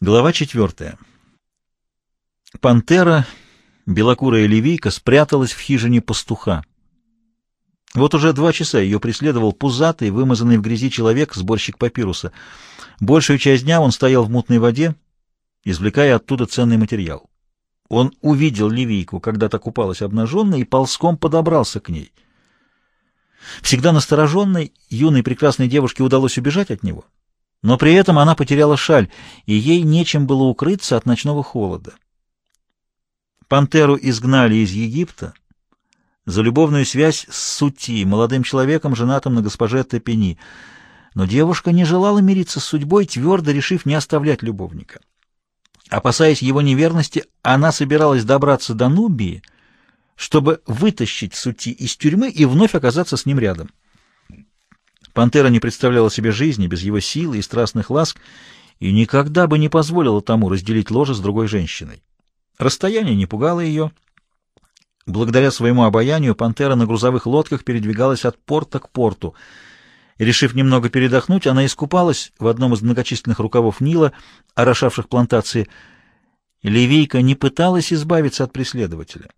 Глава четвертая. Пантера, белокурая ливийка, спряталась в хижине пастуха. Вот уже два часа ее преследовал пузатый, вымазанный в грязи человек, сборщик папируса. Большую часть дня он стоял в мутной воде, извлекая оттуда ценный материал. Он увидел ливийку, когда-то купалась обнаженной, и ползком подобрался к ней. Всегда настороженной, юной прекрасной девушке удалось убежать от него — но при этом она потеряла шаль, и ей нечем было укрыться от ночного холода. Пантеру изгнали из Египта за любовную связь с Сути, молодым человеком, женатым на госпоже Тепени. Но девушка не желала мириться с судьбой, твердо решив не оставлять любовника. Опасаясь его неверности, она собиралась добраться до Нубии, чтобы вытащить Сути из тюрьмы и вновь оказаться с ним рядом. Пантера не представляла себе жизни без его силы и страстных ласк и никогда бы не позволила тому разделить ложе с другой женщиной. Расстояние не пугало ее. Благодаря своему обаянию пантера на грузовых лодках передвигалась от порта к порту. Решив немного передохнуть, она искупалась в одном из многочисленных рукавов Нила, орошавших плантации. Ливийка не пыталась избавиться от преследователя.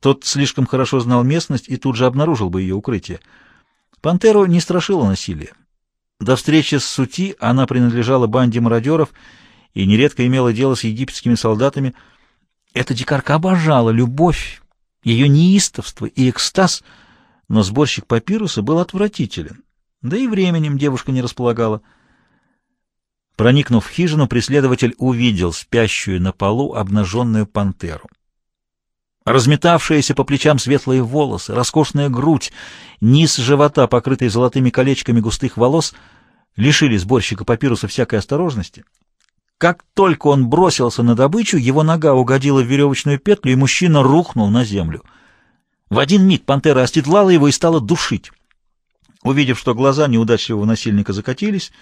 Тот слишком хорошо знал местность и тут же обнаружил бы ее укрытие. Пантеру не страшило насилие. До встречи с Сути она принадлежала банде мародеров и нередко имела дело с египетскими солдатами. Эта дикарка обожала любовь, ее неистовство и экстаз, но сборщик папируса был отвратителен, да и временем девушка не располагала. Проникнув в хижину, преследователь увидел спящую на полу обнаженную пантеру. Разметавшиеся по плечам светлые волосы, роскошная грудь, низ живота, покрытый золотыми колечками густых волос, лишили сборщика папируса всякой осторожности. Как только он бросился на добычу, его нога угодила в веревочную петлю, и мужчина рухнул на землю. В один миг пантера остедлала его и стала душить. Увидев, что глаза неудачливого насильника закатились,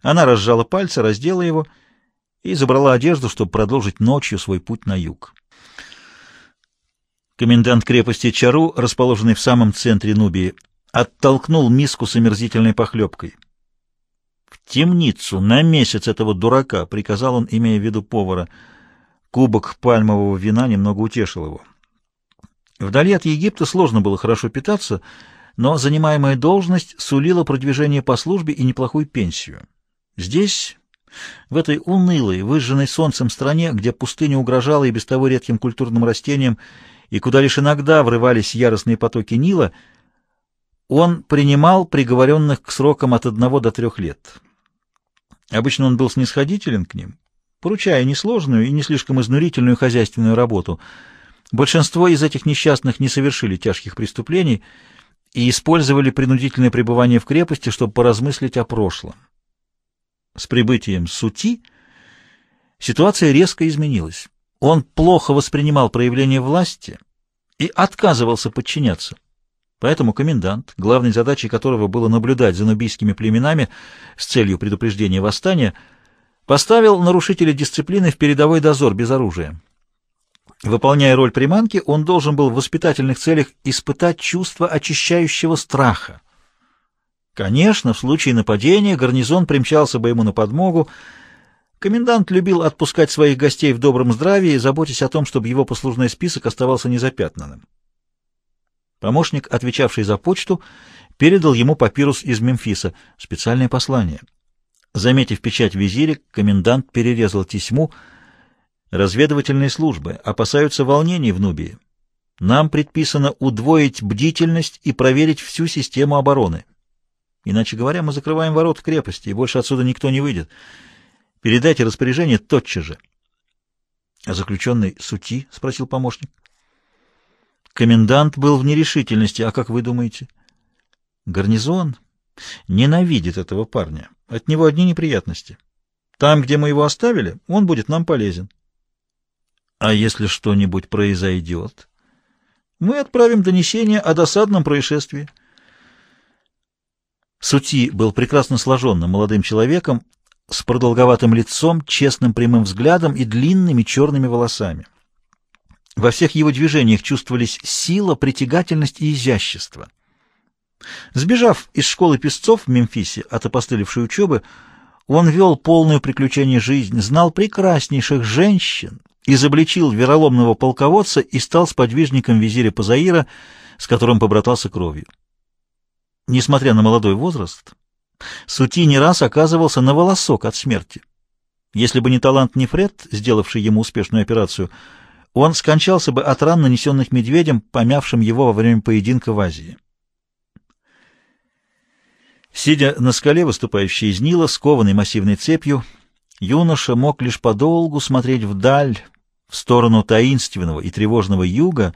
она разжала пальцы, раздела его и забрала одежду, чтобы продолжить ночью свой путь на юг. Комендант крепости Чару, расположенный в самом центре Нубии, оттолкнул миску с омерзительной похлебкой. «В темницу, на месяц этого дурака!» — приказал он, имея в виду повара. Кубок пальмового вина немного утешил его. Вдали от Египта сложно было хорошо питаться, но занимаемая должность сулила продвижение по службе и неплохую пенсию. Здесь, в этой унылой, выжженной солнцем стране, где пустыня угрожала и без того редким культурным растениям, и куда лишь иногда врывались яростные потоки Нила, он принимал приговоренных к срокам от одного до трех лет. Обычно он был снисходителен к ним, поручая несложную и не слишком изнурительную хозяйственную работу. Большинство из этих несчастных не совершили тяжких преступлений и использовали принудительное пребывание в крепости, чтобы поразмыслить о прошлом. С прибытием Сути ситуация резко изменилась. Он плохо воспринимал проявление власти и отказывался подчиняться. Поэтому комендант, главной задачей которого было наблюдать за нубийскими племенами с целью предупреждения восстания, поставил нарушителя дисциплины в передовой дозор без оружия. Выполняя роль приманки, он должен был в воспитательных целях испытать чувство очищающего страха. Конечно, в случае нападения гарнизон примчался бы ему на подмогу, Комендант любил отпускать своих гостей в добром здравии, заботясь о том, чтобы его послужной список оставался незапятнанным. Помощник, отвечавший за почту, передал ему папирус из Мемфиса, специальное послание. Заметив печать визиря, комендант перерезал тесьму. Разведывательные службы опасаются волнений в Нубии. Нам предписано удвоить бдительность и проверить всю систему обороны. Иначе говоря, мы закрываем ворот крепости, и больше отсюда никто не выйдет. Передайте распоряжение тотчас же. — А заключенный сути? — спросил помощник. Комендант был в нерешительности. А как вы думаете? Гарнизон ненавидит этого парня. От него одни неприятности. Там, где мы его оставили, он будет нам полезен. А если что-нибудь произойдет? Мы отправим донесение о досадном происшествии. Сути был прекрасно сложенным молодым человеком, с продолговатым лицом, честным прямым взглядом и длинными черными волосами. Во всех его движениях чувствовались сила, притягательность и изящество. Сбежав из школы песцов в Мемфисе от опостылевшей учебы, Он вел полную приключение жизнь, знал прекраснейших женщин, изобличил вероломного полководца и стал сподвижником визиря Пазаира, с которым побратался кровью. Несмотря на молодой возраст, Сути не раз оказывался на волосок от смерти. Если бы не талант Нефред, сделавший ему успешную операцию, он скончался бы от ран, нанесенных медведем, помявшим его во время поединка в Азии. Сидя на скале, выступающей из Нила, скованной массивной цепью, юноша мог лишь подолгу смотреть вдаль, в сторону таинственного и тревожного юга,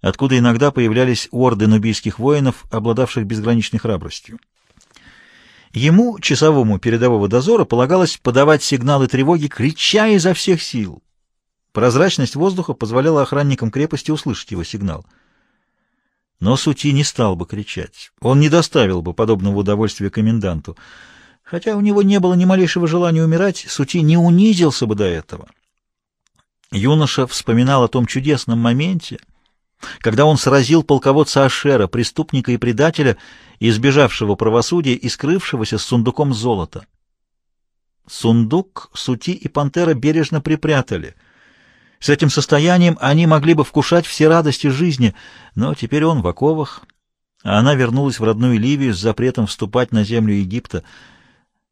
откуда иногда появлялись орды нубийских воинов, обладавших безграничной храбростью. Ему, часовому передового дозора, полагалось подавать сигналы тревоги, крича изо всех сил. Прозрачность воздуха позволяла охранникам крепости услышать его сигнал — но Сути не стал бы кричать. Он не доставил бы подобного удовольствия коменданту. Хотя у него не было ни малейшего желания умирать, Сути не унизился бы до этого. Юноша вспоминал о том чудесном моменте, когда он сразил полководца Ашера, преступника и предателя, избежавшего правосудия и скрывшегося с сундуком золота. Сундук Сути и Пантера бережно припрятали — с этим состоянием они могли бы вкушать все радости жизни, но теперь он в оковах, а она вернулась в родную Ливию с запретом вступать на землю Египта.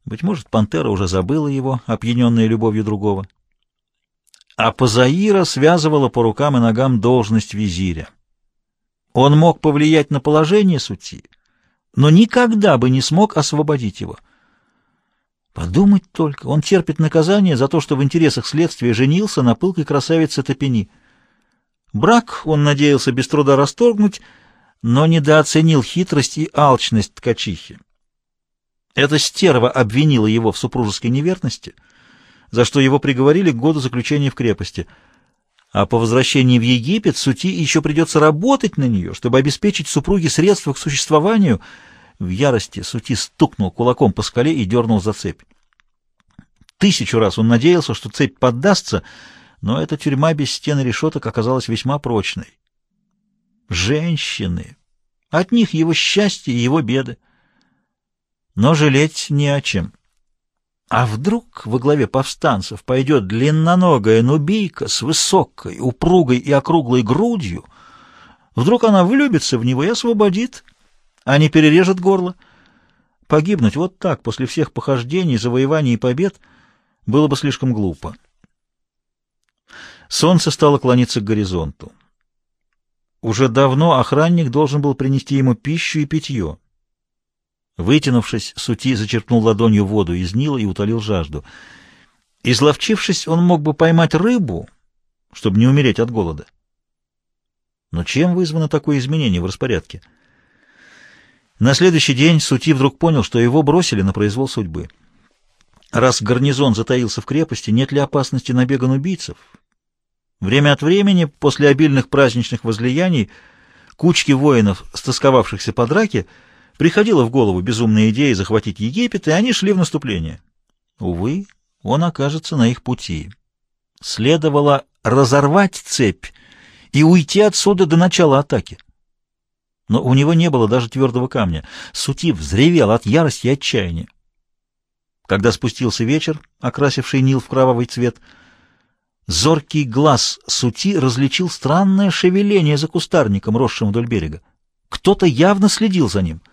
Быть может, пантера уже забыла его, опьяненная любовью другого. А Пазаира связывала по рукам и ногам должность визиря. Он мог повлиять на положение сути, но никогда бы не смог освободить его — Подумать только, он терпит наказание за то, что в интересах следствия женился на пылкой красавице Топени. Брак он надеялся без труда расторгнуть, но недооценил хитрость и алчность ткачихи. Эта стерва обвинила его в супружеской неверности, за что его приговорили к году заключения в крепости. А по возвращении в Египет Сути еще придется работать на нее, чтобы обеспечить супруге средства к существованию — в ярости Сути стукнул кулаком по скале и дернул за цепь. Тысячу раз он надеялся, что цепь поддастся, но эта тюрьма без стен и решеток оказалась весьма прочной. Женщины! От них его счастье и его беды. Но жалеть не о чем. А вдруг во главе повстанцев пойдет длинноногая нубийка с высокой, упругой и округлой грудью? Вдруг она влюбится в него и освободит а не перережет горло. Погибнуть вот так, после всех похождений, завоеваний и побед, было бы слишком глупо. Солнце стало клониться к горизонту. Уже давно охранник должен был принести ему пищу и питье. Вытянувшись, Сути зачерпнул ладонью воду из Нила и утолил жажду. Изловчившись, он мог бы поймать рыбу, чтобы не умереть от голода. Но чем вызвано такое изменение в распорядке? — на следующий день Сути вдруг понял, что его бросили на произвол судьбы. Раз гарнизон затаился в крепости, нет ли опасности набега убийцев? Время от времени, после обильных праздничных возлияний, кучки воинов, стосковавшихся по драке, приходила в голову безумная идея захватить Египет, и они шли в наступление. Увы, он окажется на их пути. Следовало разорвать цепь и уйти отсюда до начала атаки но у него не было даже твердого камня. Сути взревел от ярости и отчаяния. Когда спустился вечер, окрасивший Нил в кровавый цвет, зоркий глаз Сути различил странное шевеление за кустарником, росшим вдоль берега. Кто-то явно следил за ним —